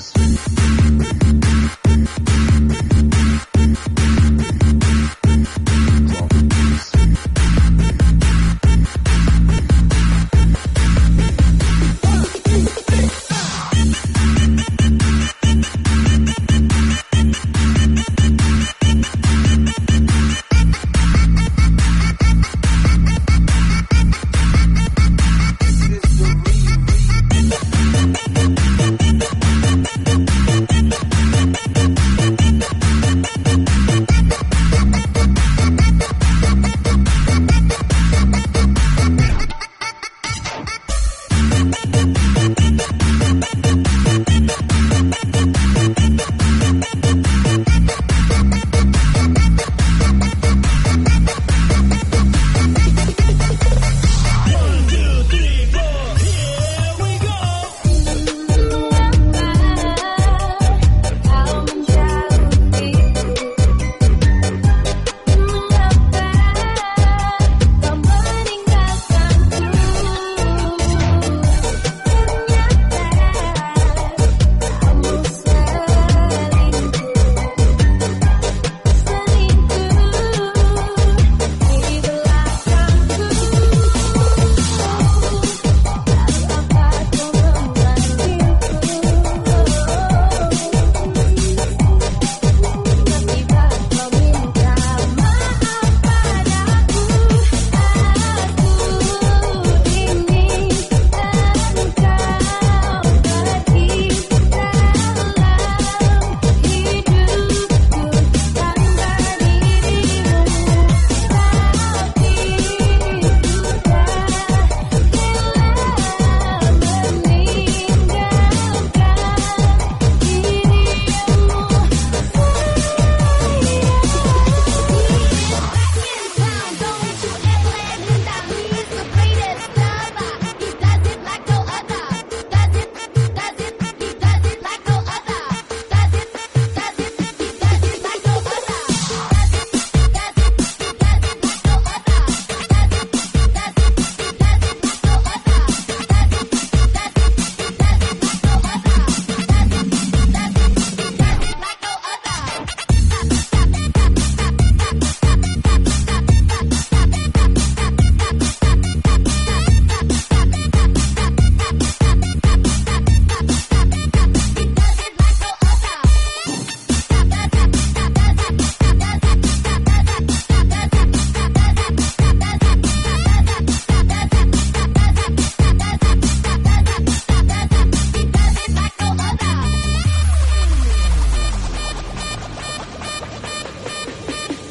Peace.